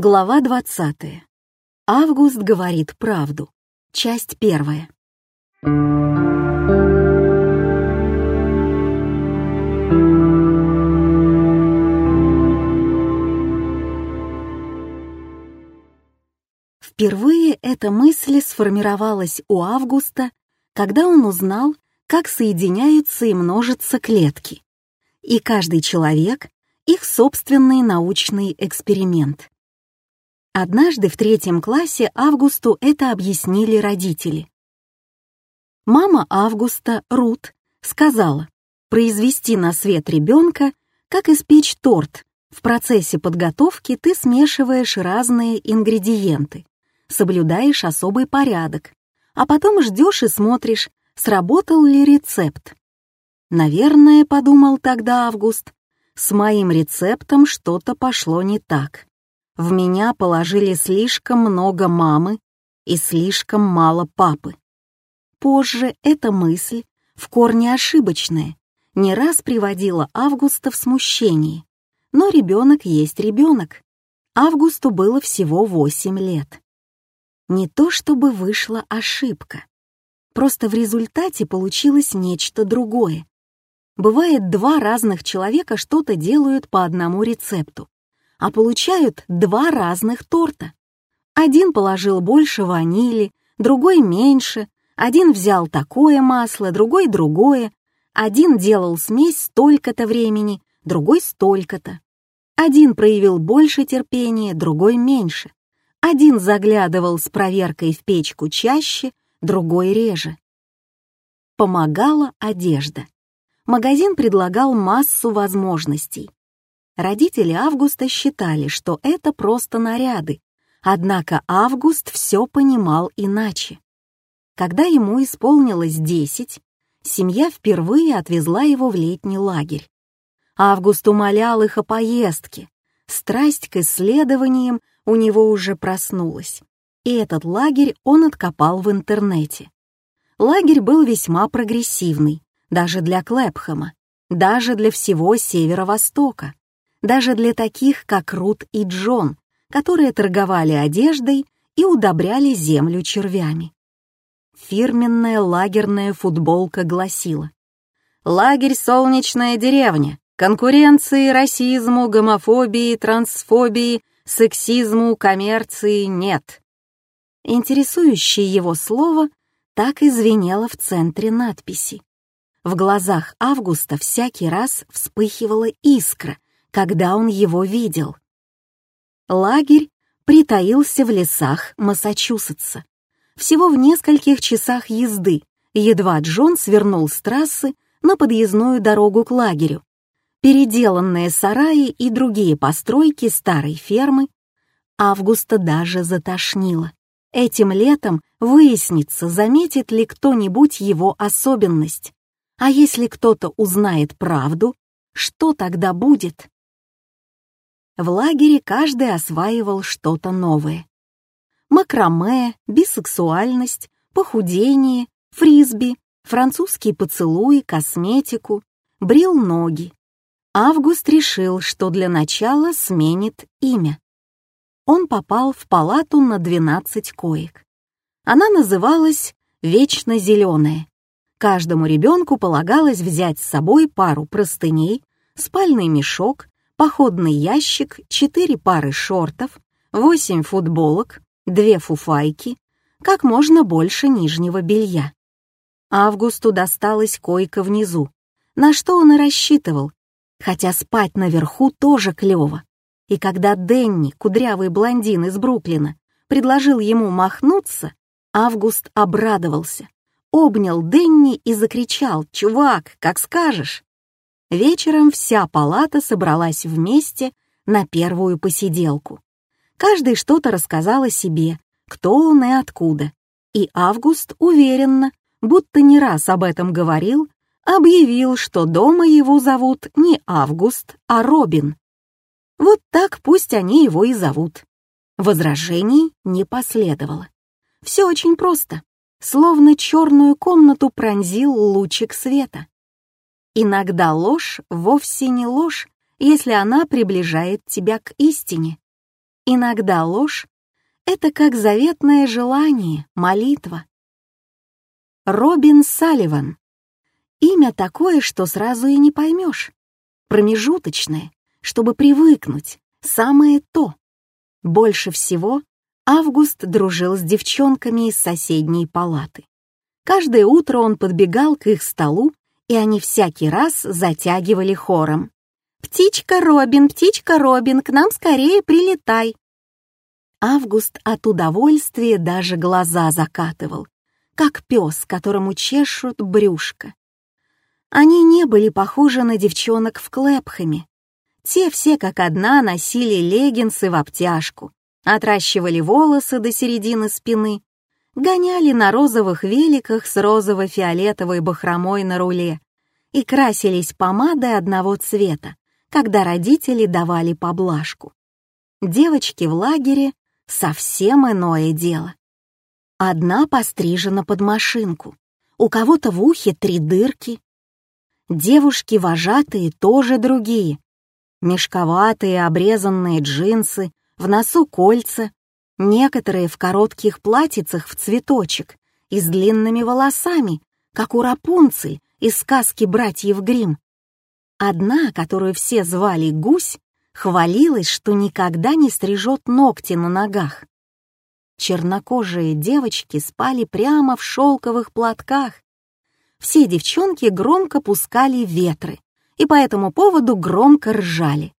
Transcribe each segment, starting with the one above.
Глава 20. Август говорит правду. Часть первая. Впервые эта мысль сформировалась у Августа, когда он узнал, как соединяются и множатся клетки. И каждый человек — их собственный научный эксперимент. Однажды в третьем классе Августу это объяснили родители. Мама Августа, Рут, сказала, произвести на свет ребенка, как испечь торт. В процессе подготовки ты смешиваешь разные ингредиенты, соблюдаешь особый порядок, а потом ждешь и смотришь, сработал ли рецепт. Наверное, подумал тогда Август, с моим рецептом что-то пошло не так. В меня положили слишком много мамы и слишком мало папы. Позже эта мысль, в корне ошибочная, не раз приводила Августа в смущение. Но ребенок есть ребенок. Августу было всего 8 лет. Не то чтобы вышла ошибка. Просто в результате получилось нечто другое. Бывает, два разных человека что-то делают по одному рецепту а получают два разных торта. Один положил больше ванили, другой меньше, один взял такое масло, другой другое, один делал смесь столько-то времени, другой столько-то. Один проявил больше терпения, другой меньше. Один заглядывал с проверкой в печку чаще, другой реже. Помогала одежда. Магазин предлагал массу возможностей. Родители Августа считали, что это просто наряды, однако Август все понимал иначе. Когда ему исполнилось десять, семья впервые отвезла его в летний лагерь. Август умолял их о поездке. Страсть к исследованиям у него уже проснулась. И этот лагерь он откопал в интернете. Лагерь был весьма прогрессивный, даже для Клэпхэма, даже для всего Северо-Востока даже для таких, как Рут и Джон, которые торговали одеждой и удобряли землю червями. Фирменная лагерная футболка гласила «Лагерь «Солнечная деревня», конкуренции, расизму, гомофобии, трансфобии, сексизму, коммерции нет». Интересующее его слово так и в центре надписи. В глазах Августа всякий раз вспыхивала искра — когда он его видел. Лагерь притаился в лесах Массачусетса. Всего в нескольких часах езды, едва Джон свернул с трассы на подъездную дорогу к лагерю. Переделанные сараи и другие постройки старой фермы Августа даже затошнило. Этим летом выяснится, заметит ли кто-нибудь его особенность. А если кто-то узнает правду, что тогда будет? В лагере каждый осваивал что-то новое. Макраме, бисексуальность, похудение, фрисби, французский поцелуй, косметику, брил ноги. Август решил, что для начала сменит имя. Он попал в палату на 12 коек. Она называлась «Вечно зеленая». Каждому ребенку полагалось взять с собой пару простыней, спальный мешок, походный ящик, четыре пары шортов, восемь футболок, две фуфайки, как можно больше нижнего белья. Августу досталась койка внизу, на что он и рассчитывал, хотя спать наверху тоже клево. И когда Денни, кудрявый блондин из Бруклина, предложил ему махнуться, Август обрадовался, обнял Денни и закричал «Чувак, как скажешь!» Вечером вся палата собралась вместе на первую посиделку. Каждый что-то рассказал о себе, кто он и откуда. И Август уверенно, будто не раз об этом говорил, объявил, что дома его зовут не Август, а Робин. Вот так пусть они его и зовут. Возражений не последовало. Все очень просто, словно черную комнату пронзил лучик света. Иногда ложь вовсе не ложь, если она приближает тебя к истине. Иногда ложь — это как заветное желание, молитва. Робин Салливан. Имя такое, что сразу и не поймешь. Промежуточное, чтобы привыкнуть, самое то. Больше всего Август дружил с девчонками из соседней палаты. Каждое утро он подбегал к их столу, и они всякий раз затягивали хором. «Птичка Робин, птичка Робин, к нам скорее прилетай!» Август от удовольствия даже глаза закатывал, как пес, которому чешут брюшко. Они не были похожи на девчонок в Клэпхэме. Те все как одна носили леггинсы в обтяжку, отращивали волосы до середины спины, гоняли на розовых великах с розово-фиолетовой бахромой на руле и красились помадой одного цвета, когда родители давали поблажку. Девочки в лагере — совсем иное дело. Одна пострижена под машинку, у кого-то в ухе три дырки. Девушки-вожатые тоже другие. Мешковатые обрезанные джинсы, в носу кольца, некоторые в коротких платьицах в цветочек и с длинными волосами, как у Рапунцель из сказки «Братьев Гримм». Одна, которую все звали Гусь, хвалилась, что никогда не стрижет ногти на ногах. Чернокожие девочки спали прямо в шелковых платках. Все девчонки громко пускали ветры и по этому поводу громко ржали.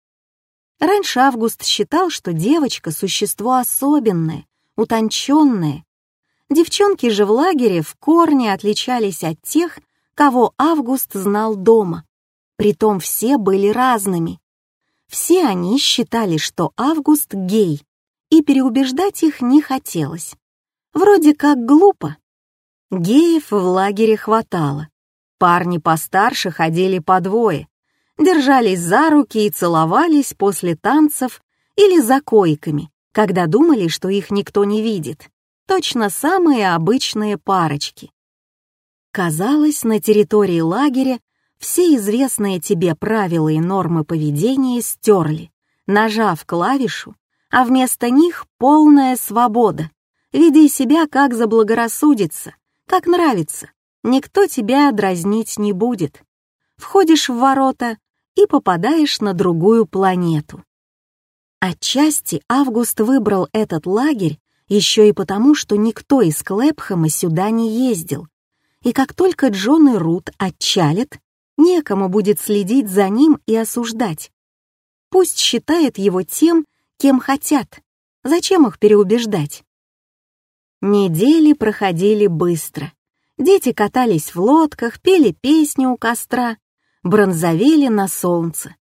Раньше Август считал, что девочка — существо особенное, утонченное. Девчонки же в лагере в корне отличались от тех, кого Август знал дома. Притом все были разными. Все они считали, что Август гей, и переубеждать их не хотелось. Вроде как глупо. Геев в лагере хватало. Парни постарше ходили по двое, держались за руки и целовались после танцев или за койками, когда думали, что их никто не видит. Точно самые обычные парочки. Казалось, на территории лагеря все известные тебе правила и нормы поведения стерли, нажав клавишу, а вместо них полная свобода. Веди себя как заблагорассудится, как нравится. Никто тебя дразнить не будет. Входишь в ворота и попадаешь на другую планету. Отчасти Август выбрал этот лагерь еще и потому, что никто из Клэпхэма сюда не ездил. И как только Джон и Рут отчалят, некому будет следить за ним и осуждать. Пусть считает его тем, кем хотят. Зачем их переубеждать? Недели проходили быстро. Дети катались в лодках, пели песни у костра, бронзовели на солнце.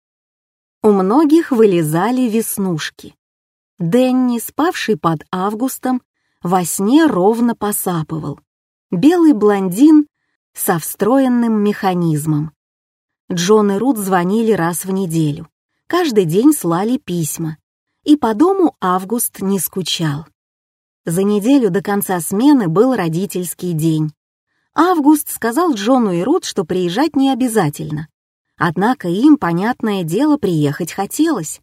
У многих вылезали веснушки. Денни, спавший под августом, во сне ровно посапывал. Белый блондин со встроенным механизмом. Джон и Рут звонили раз в неделю. Каждый день слали письма. И по дому Август не скучал. За неделю до конца смены был родительский день. Август сказал Джону и Рут, что приезжать не обязательно. Однако им, понятное дело, приехать хотелось.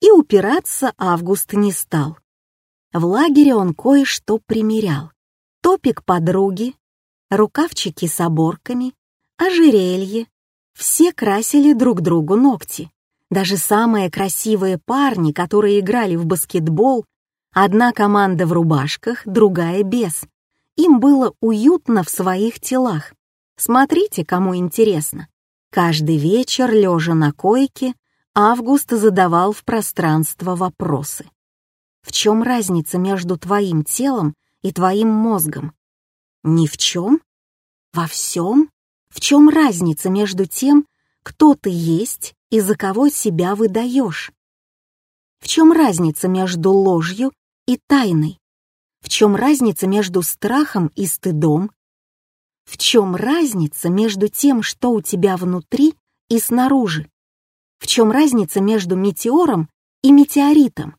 И упираться Август не стал. В лагере он кое-что примерял. Топик подруги, рукавчики с оборками, ожерелье. Все красили друг другу ногти. Даже самые красивые парни, которые играли в баскетбол, одна команда в рубашках, другая без — им было уютно в своих телах. Смотрите, кому интересно. Каждый вечер, лежа на койке, Август задавал в пространство вопросы. В чем разница между твоим телом и твоим мозгом? Ни в чем? Во всем? В чем разница между тем, кто ты есть и за кого себя выдаешь? В чем разница между ложью и тайной? В чем разница между страхом и стыдом? В чем разница между тем, что у тебя внутри и снаружи? В чем разница между метеором и метеоритом?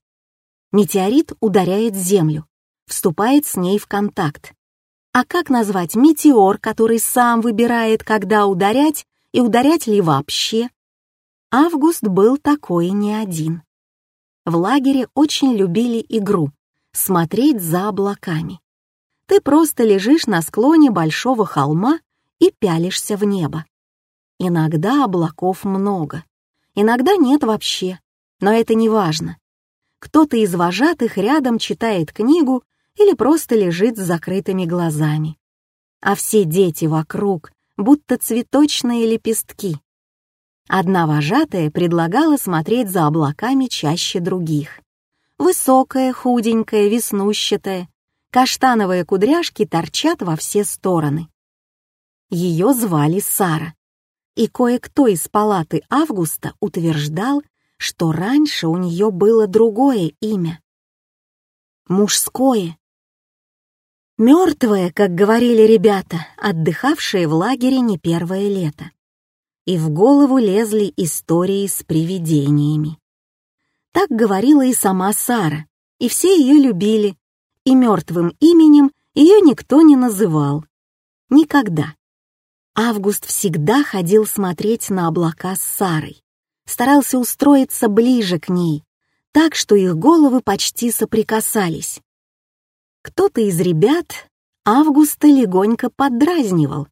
Метеорит ударяет Землю, вступает с ней в контакт. А как назвать метеор, который сам выбирает, когда ударять и ударять ли вообще? Август был такой не один. в лагере очень любили игру — смотреть за облаками. Ты просто лежишь на склоне большого холма и пялишься в небо. Иногда облаков много, иногда нет вообще, но это не важно. Кто-то из вожатых рядом читает книгу или просто лежит с закрытыми глазами. А все дети вокруг будто цветочные лепестки. Одна вожатая предлагала смотреть за облаками чаще других. Высокая, худенькая, веснущатая, каштановые кудряшки торчат во все стороны. Ее звали Сара, и кое-кто из палаты Августа утверждал, что раньше у нее было другое имя. Мужское. Мертвое, как говорили ребята, отдыхавшие в лагере не первое лето. И в голову лезли истории с привидениями. Так говорила и сама Сара, и все ее любили, и мертвым именем ее никто не называл. Никогда. Август всегда ходил смотреть на облака с Сарой, старался устроиться ближе к ней, так что их головы почти соприкасались. Кто-то из ребят Августа легонько поддразнивал.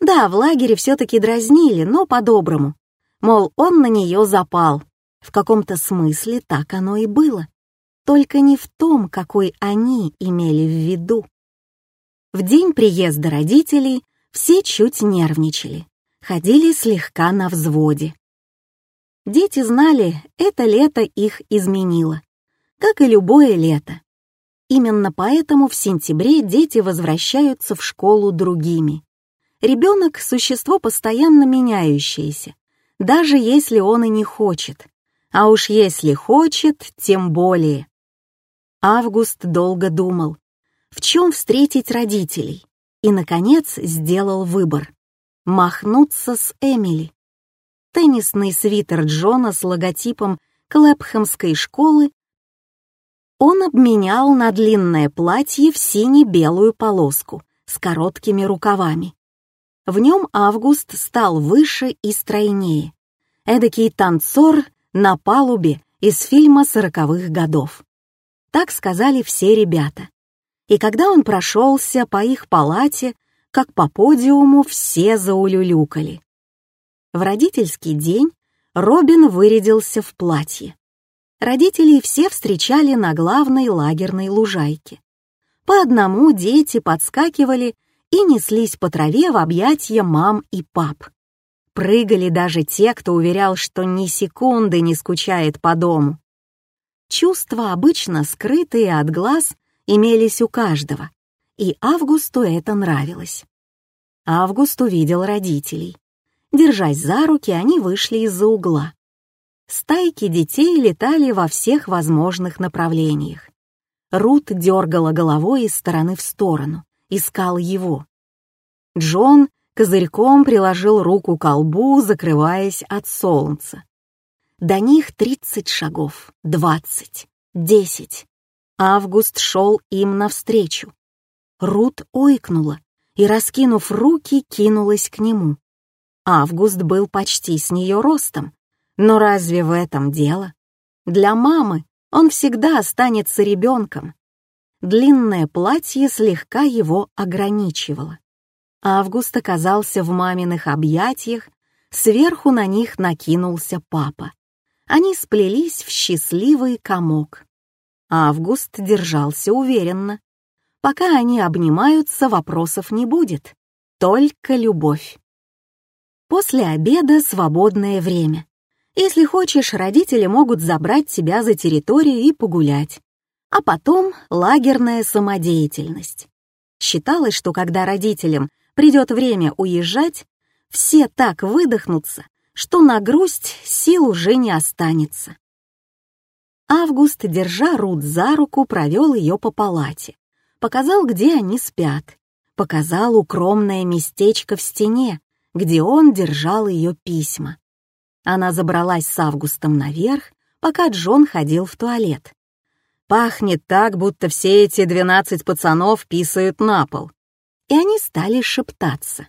Да, в лагере все-таки дразнили, но по-доброму. Мол, он на нее запал. В каком-то смысле так оно и было. Только не в том, какой они имели в виду. В день приезда родителей все чуть нервничали, ходили слегка на взводе. Дети знали, это лето их изменило, как и любое лето. Именно поэтому в сентябре дети возвращаются в школу другими. Ребенок — существо постоянно меняющееся, даже если он и не хочет. А уж если хочет, тем более. Август долго думал, в чем встретить родителей и, наконец, сделал выбор — махнуться с Эмили. Теннисный свитер Джона с логотипом Клэпхэмской школы он обменял на длинное платье в сине-белую полоску с короткими рукавами. В нем Август стал выше и стройнее. Эдакий танцор на палубе из фильма сороковых годов. Так сказали все ребята и когда он прошелся по их палате, как по подиуму, все заулюлюкали. В родительский день Робин вырядился в платье. Родителей все встречали на главной лагерной лужайке. По одному дети подскакивали и неслись по траве в объятья мам и пап. Прыгали даже те, кто уверял, что ни секунды не скучает по дому. Чувства, обычно скрытые от глаз, имелись у каждого, и Августу это нравилось. Август увидел родителей. Держась за руки, они вышли из-за угла. Стайки детей летали во всех возможных направлениях. Рут дергала головой из стороны в сторону, искал его. Джон козырьком приложил руку к колбу, закрываясь от солнца. До них тридцать шагов, двадцать, десять. Август шел им навстречу. Рут ойкнула и, раскинув руки, кинулась к нему. Август был почти с нее ростом, но разве в этом дело? Для мамы он всегда останется ребенком. Длинное платье слегка его ограничивало. Август оказался в маминых объятиях, сверху на них накинулся папа. Они сплелись в счастливый комок. Август держался уверенно. Пока они обнимаются, вопросов не будет. Только любовь. После обеда свободное время. Если хочешь, родители могут забрать тебя за территорию и погулять. А потом лагерная самодеятельность. Считалось, что когда родителям придет время уезжать, все так выдохнутся, что на грусть сил уже не останется. Август, держа Рут за руку, провел ее по палате. Показал, где они спят. Показал укромное местечко в стене, где он держал ее письма. Она забралась с Августом наверх, пока Джон ходил в туалет. Пахнет так, будто все эти двенадцать пацанов писают на пол. И они стали шептаться.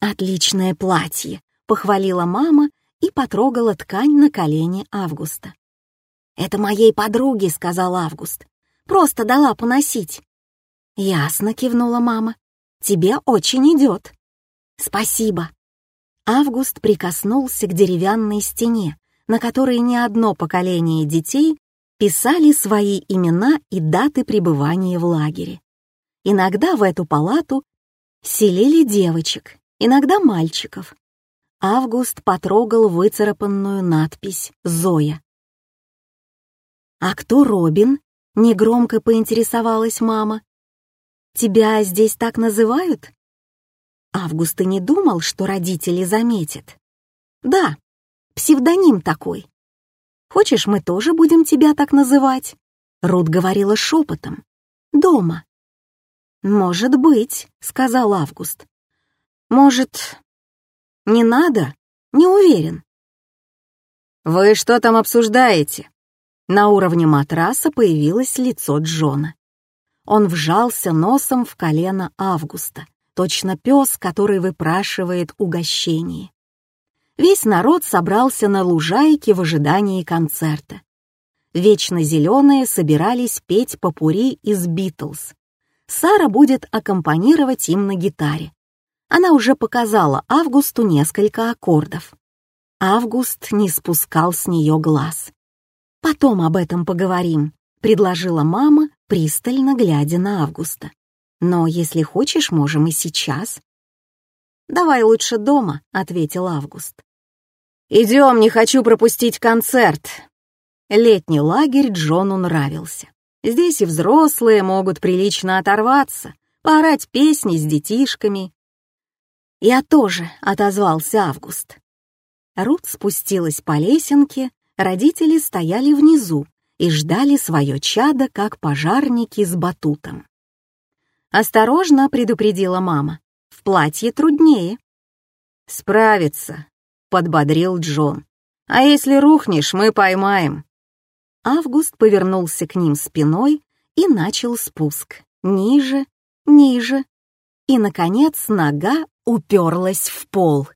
«Отличное платье», — похвалила мама и потрогала ткань на колене Августа. «Это моей подруге», — сказал Август. «Просто дала поносить». «Ясно», — кивнула мама. «Тебе очень идет». «Спасибо». Август прикоснулся к деревянной стене, на которой не одно поколение детей писали свои имена и даты пребывания в лагере. Иногда в эту палату селили девочек, иногда мальчиков. Август потрогал выцарапанную надпись «Зоя». «А кто Робин?» — негромко поинтересовалась мама. «Тебя здесь так называют?» Август и не думал, что родители заметят. «Да, псевдоним такой. Хочешь, мы тоже будем тебя так называть?» Рут говорила шепотом. «Дома». «Может быть», — сказал Август. «Может, не надо? Не уверен». «Вы что там обсуждаете?» На уровне матраса появилось лицо Джона. Он вжался носом в колено Августа, точно пес, который выпрашивает угощение. Весь народ собрался на лужайке в ожидании концерта. Вечно зеленые собирались петь попури из «Битлз». Сара будет аккомпанировать им на гитаре. Она уже показала Августу несколько аккордов. Август не спускал с нее глаз. «Потом об этом поговорим», — предложила мама, пристально глядя на Августа. «Но если хочешь, можем и сейчас». «Давай лучше дома», — ответил Август. «Идем, не хочу пропустить концерт». Летний лагерь Джону нравился. Здесь и взрослые могут прилично оторваться, поорать песни с детишками. «Я тоже», — отозвался Август. Рут спустилась по лесенке, родители стояли внизу и ждали свое чадо, как пожарники с батутом. «Осторожно», — предупредила мама, — «в платье труднее». «Справиться», — подбодрил Джон. «А если рухнешь, мы поймаем». Август повернулся к ним спиной и начал спуск. Ниже, ниже. И, наконец, нога уперлась в пол.